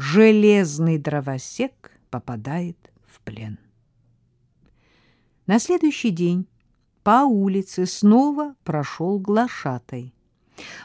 железный дровосек попадает в плен. На следующий день по улице снова прошел глашатай.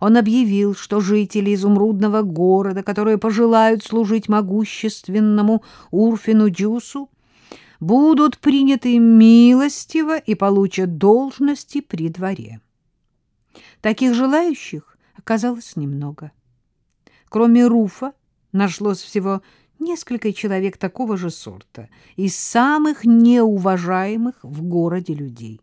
Он объявил, что жители изумрудного города, которые пожелают служить могущественному Урфину Дюсу, будут приняты милостиво и получат должности при дворе. Таких желающих оказалось немного. Кроме Руфа нашлось всего несколько человек такого же сорта, из самых неуважаемых в городе людей.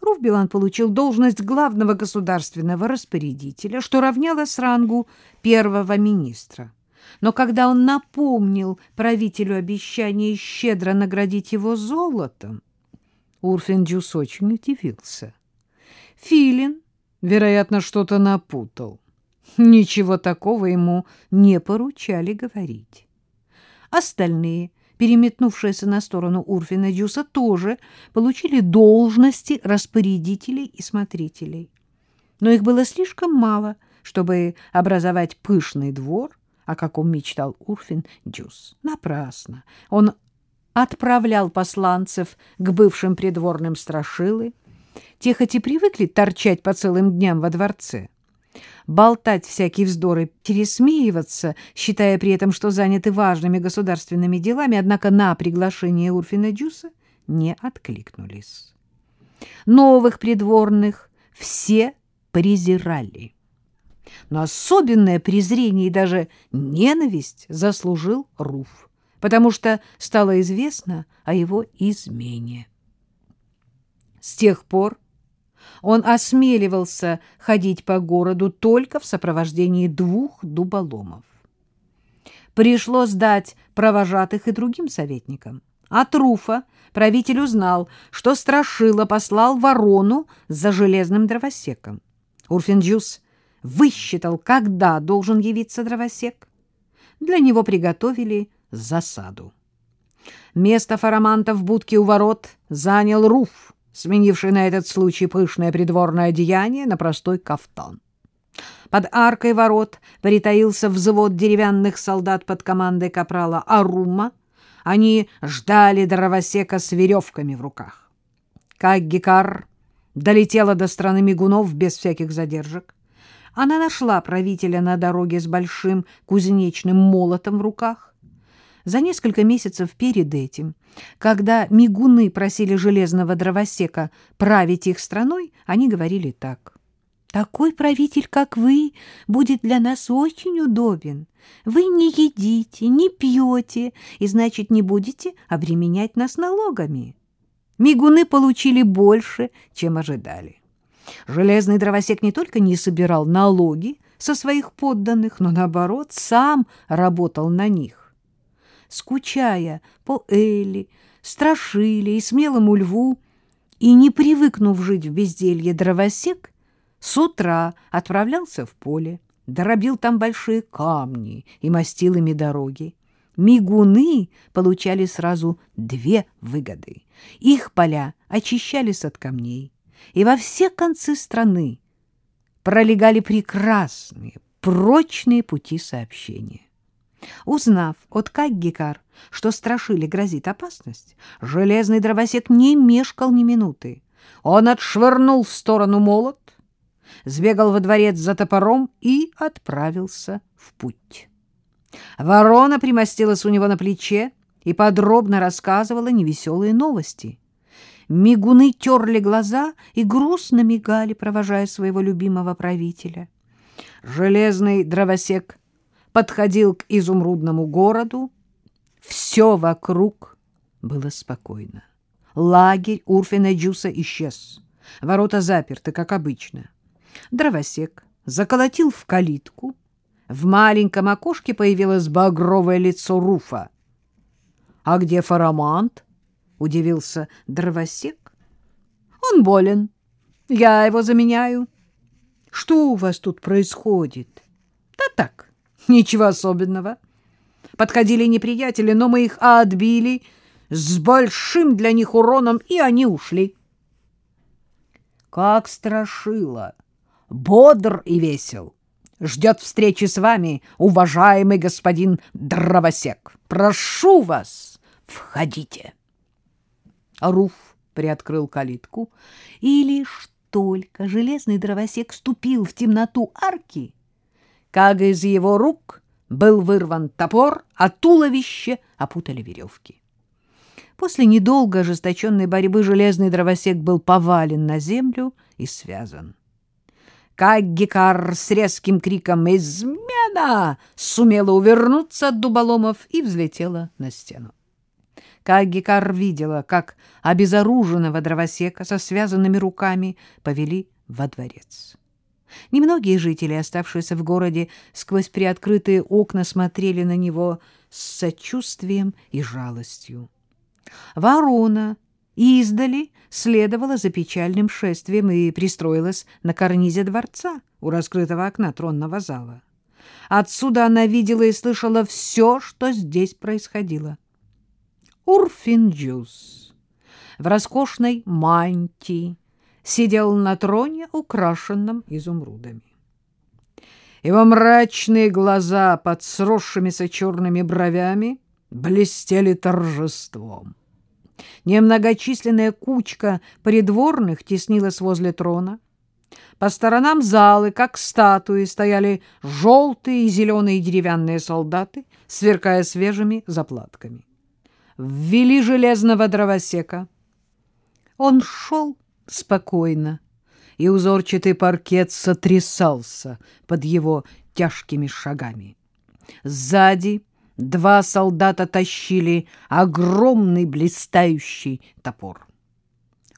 Руф получил должность главного государственного распорядителя, что равнялось рангу первого министра. Но когда он напомнил правителю обещание щедро наградить его золотом, Урфиндюс очень удивился. Филин, вероятно, что-то напутал. Ничего такого ему не поручали говорить. Остальные, переметнувшиеся на сторону Урфина Дюса, тоже получили должности распорядителей и смотрителей. Но их было слишком мало, чтобы образовать пышный двор, о каком мечтал Урфин Дюс. Напрасно. Он отправлял посланцев к бывшим придворным страшилы. Те хоть и привыкли торчать по целым дням во дворце, болтать всякие вздоры, пересмеиваться, считая при этом, что заняты важными государственными делами, однако на приглашение Урфина Дюса не откликнулись. Новых придворных все презирали. Но особенное презрение и даже ненависть заслужил Руф, потому что стало известно о его измене. С тех пор он осмеливался ходить по городу только в сопровождении двух дуболомов. Пришлось дать провожатых и другим советникам. От Руфа правитель узнал, что Страшила послал ворону за железным дровосеком. Урфинджус высчитал, когда должен явиться дровосек. Для него приготовили засаду. Место фараманта в будке у ворот занял Руф, сменивший на этот случай пышное придворное одеяние на простой кафтан. Под аркой ворот притаился взвод деревянных солдат под командой капрала Арума. Они ждали дровосека с веревками в руках. Как Гекар долетела до страны мигунов без всяких задержек. Она нашла правителя на дороге с большим кузнечным молотом в руках. За несколько месяцев перед этим, когда мигуны просили железного дровосека править их страной, они говорили так. «Такой правитель, как вы, будет для нас очень удобен. Вы не едите, не пьете, и, значит, не будете обременять нас налогами». Мигуны получили больше, чем ожидали. Железный дровосек не только не собирал налоги со своих подданных, но, наоборот, сам работал на них скучая по Элли, Страшиле и смелому льву, и, не привыкнув жить в безделье, дровосек с утра отправлялся в поле, дробил там большие камни и мастил ими дороги. Мигуны получали сразу две выгоды. Их поля очищались от камней, и во все концы страны пролегали прекрасные, прочные пути сообщения. Узнав от Каггикар, что страшили грозит опасность, железный дровосек не мешкал ни минуты. Он отшвырнул в сторону молот, сбегал во дворец за топором и отправился в путь. Ворона примостилась у него на плече и подробно рассказывала невеселые новости. Мигуны терли глаза и грустно мигали, провожая своего любимого правителя. Железный дровосек подходил к изумрудному городу. Все вокруг было спокойно. Лагерь Урфина Джуса исчез. Ворота заперты, как обычно. Дровосек заколотил в калитку. В маленьком окошке появилось багровое лицо Руфа. — А где Фарамант? — удивился дровосек. — Он болен. Я его заменяю. — Что у вас тут происходит? — Да так. Ничего особенного. Подходили неприятели, но мы их отбили с большим для них уроном, и они ушли. Как страшило! Бодр и весел. ждет встречи с вами, уважаемый господин Дровосек. Прошу вас, входите. Руф приоткрыл калитку, и лишь только железный дровосек ступил в темноту арки, как из его рук был вырван топор, а туловище опутали веревки. После недолго ожесточенной борьбы железный дровосек был повален на землю и связан. Как Гекар с резким криком «Измена!» сумела увернуться от дуболомов и взлетела на стену. Кагикар видела, как обезоруженного дровосека со связанными руками повели во дворец. Немногие жители, оставшиеся в городе, сквозь приоткрытые окна смотрели на него с сочувствием и жалостью. Ворона издали следовала за печальным шествием и пристроилась на карнизе дворца у раскрытого окна тронного зала. Отсюда она видела и слышала все, что здесь происходило. Урфинджус в роскошной мантии сидел на троне, украшенном изумрудами. Его мрачные глаза под сросшимися черными бровями блестели торжеством. Немногочисленная кучка придворных теснилась возле трона. По сторонам залы, как статуи, стояли желтые и зеленые деревянные солдаты, сверкая свежими заплатками ввели железного дровосека. Он шел спокойно, и узорчатый паркет сотрясался под его тяжкими шагами. Сзади два солдата тащили огромный блистающий топор.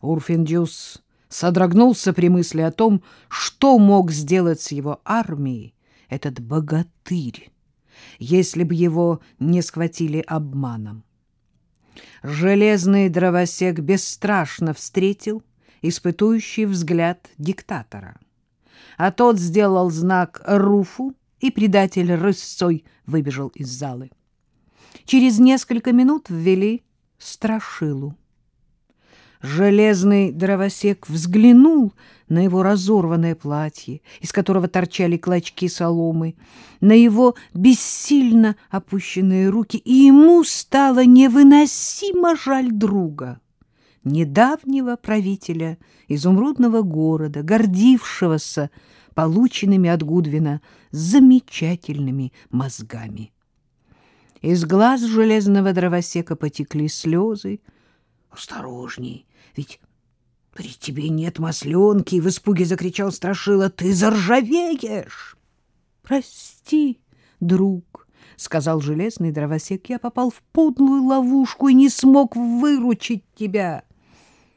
Урфиндюс содрогнулся при мысли о том, что мог сделать с его армией этот богатырь, если бы его не схватили обманом. Железный дровосек бесстрашно встретил испытующий взгляд диктатора. А тот сделал знак Руфу, и предатель рысцой выбежал из залы. Через несколько минут ввели страшилу. Железный дровосек взглянул на его разорванное платье, из которого торчали клочки соломы, на его бессильно опущенные руки, и ему стало невыносимо жаль друга, недавнего правителя изумрудного города, гордившегося полученными от Гудвина замечательными мозгами. Из глаз железного дровосека потекли слезы. «Осторожней, ведь при тебе нет масленки!» — в испуге закричал Страшила. «Ты заржавеешь!» «Прости, друг!» — сказал железный дровосек. «Я попал в подлую ловушку и не смог выручить тебя!»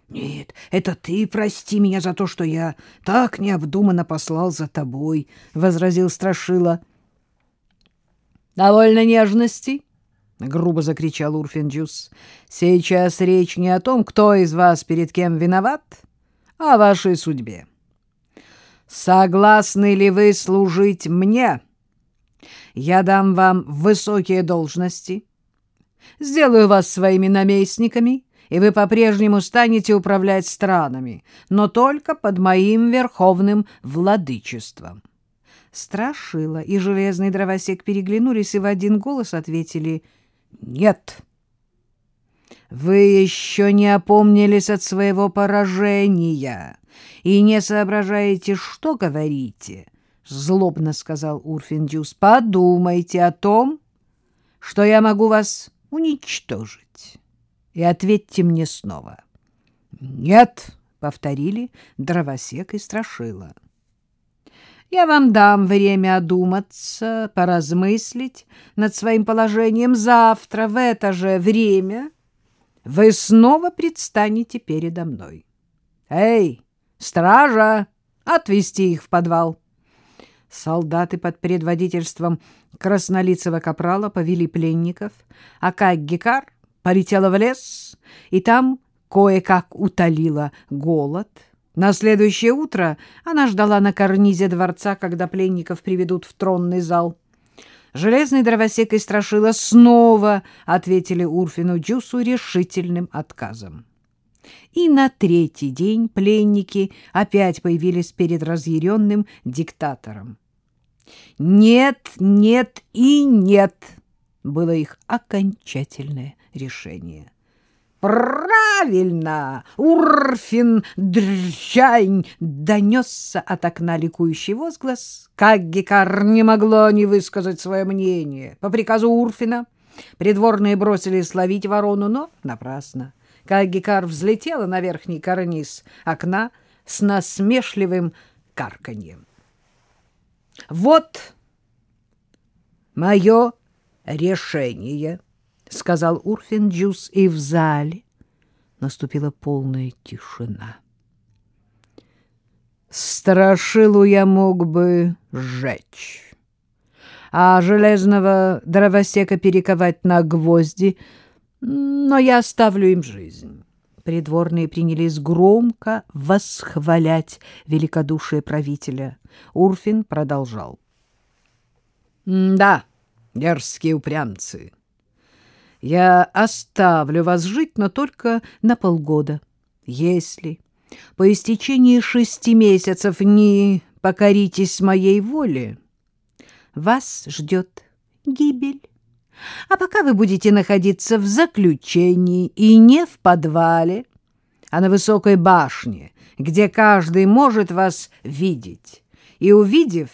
«Нет, это ты прости меня за то, что я так необдуманно послал за тобой», — возразил Страшила. «Довольно нежностей?» — грубо закричал Урфинджус. — Сейчас речь не о том, кто из вас перед кем виноват, а о вашей судьбе. Согласны ли вы служить мне? Я дам вам высокие должности, сделаю вас своими наместниками, и вы по-прежнему станете управлять странами, но только под моим верховным владычеством. Страшила и железный дровосек переглянулись и в один голос ответили — нет. Вы еще не опомнились от своего поражения и не соображаете, что говорите, — злобно сказал Урфиндюс. — Подумайте о том, что я могу вас уничтожить, и ответьте мне снова. — Нет, — повторили дровосек и страшила. — я вам дам время одуматься, поразмыслить над своим положением. Завтра в это же время вы снова предстанете передо мной. Эй, стража, отвести их в подвал. Солдаты под предводительством краснолицего капрала повели пленников, а Каггикар полетела в лес, и там кое-как утолила голод — на следующее утро она ждала на карнизе дворца, когда пленников приведут в тронный зал. Железный дровосек и Страшила снова ответили Урфину Джусу решительным отказом. И на третий день пленники опять появились перед разъяренным диктатором. Нет, нет и нет было их окончательное решение. «Правильно! Урфин Дрчань!» — донесся от окна ликующий возглас. Как Гекар не могло не высказать свое мнение. По приказу Урфина придворные бросились ловить ворону, но напрасно. Кагикар взлетела на верхний карниз окна с насмешливым карканьем. «Вот мое решение», — сказал Урфин Джус, и в зале наступила полная тишина. Страшилу я мог бы сжечь, а железного дровосека перековать на гвозди, но я оставлю им жизнь. Придворные принялись громко восхвалять великодушие правителя. Урфин продолжал. — Да, дерзкие упрямцы, я оставлю вас жить, но только на полгода. Если по истечении шести месяцев не покоритесь моей воле, вас ждет гибель. А пока вы будете находиться в заключении и не в подвале, а на высокой башне, где каждый может вас видеть, и, увидев,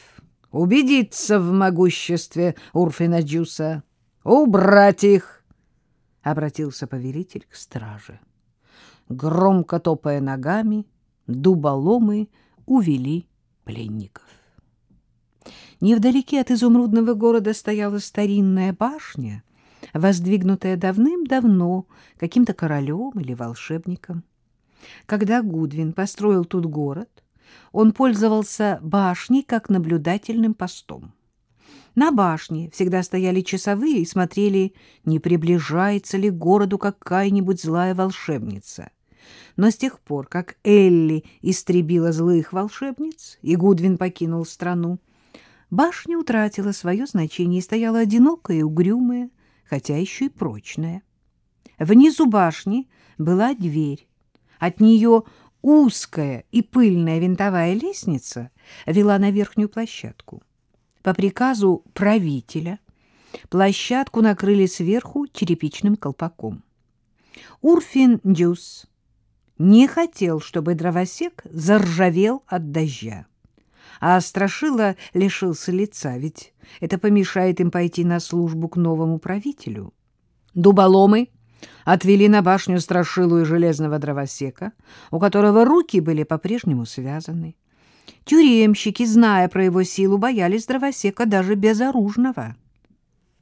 убедиться в могуществе Урфина Джуса, убрать их, — обратился повелитель к страже. Громко топая ногами, дуболомы увели пленников. Невдалеке от изумрудного города стояла старинная башня, воздвигнутая давным-давно каким-то королем или волшебником. Когда Гудвин построил тут город, он пользовался башней как наблюдательным постом. На башне всегда стояли часовые и смотрели, не приближается ли к городу какая-нибудь злая волшебница. Но с тех пор, как Элли истребила злых волшебниц и Гудвин покинул страну, башня утратила свое значение и стояла одинокая и угрюмая, хотя еще и прочная. Внизу башни была дверь. От нее узкая и пыльная винтовая лестница вела на верхнюю площадку. По приказу правителя площадку накрыли сверху черепичным колпаком. Урфин Дюс не хотел, чтобы дровосек заржавел от дождя. А Страшила лишился лица, ведь это помешает им пойти на службу к новому правителю. Дуболомы отвели на башню Страшилу и железного дровосека, у которого руки были по-прежнему связаны. Тюремщики, зная про его силу, боялись дровосека даже безоружного —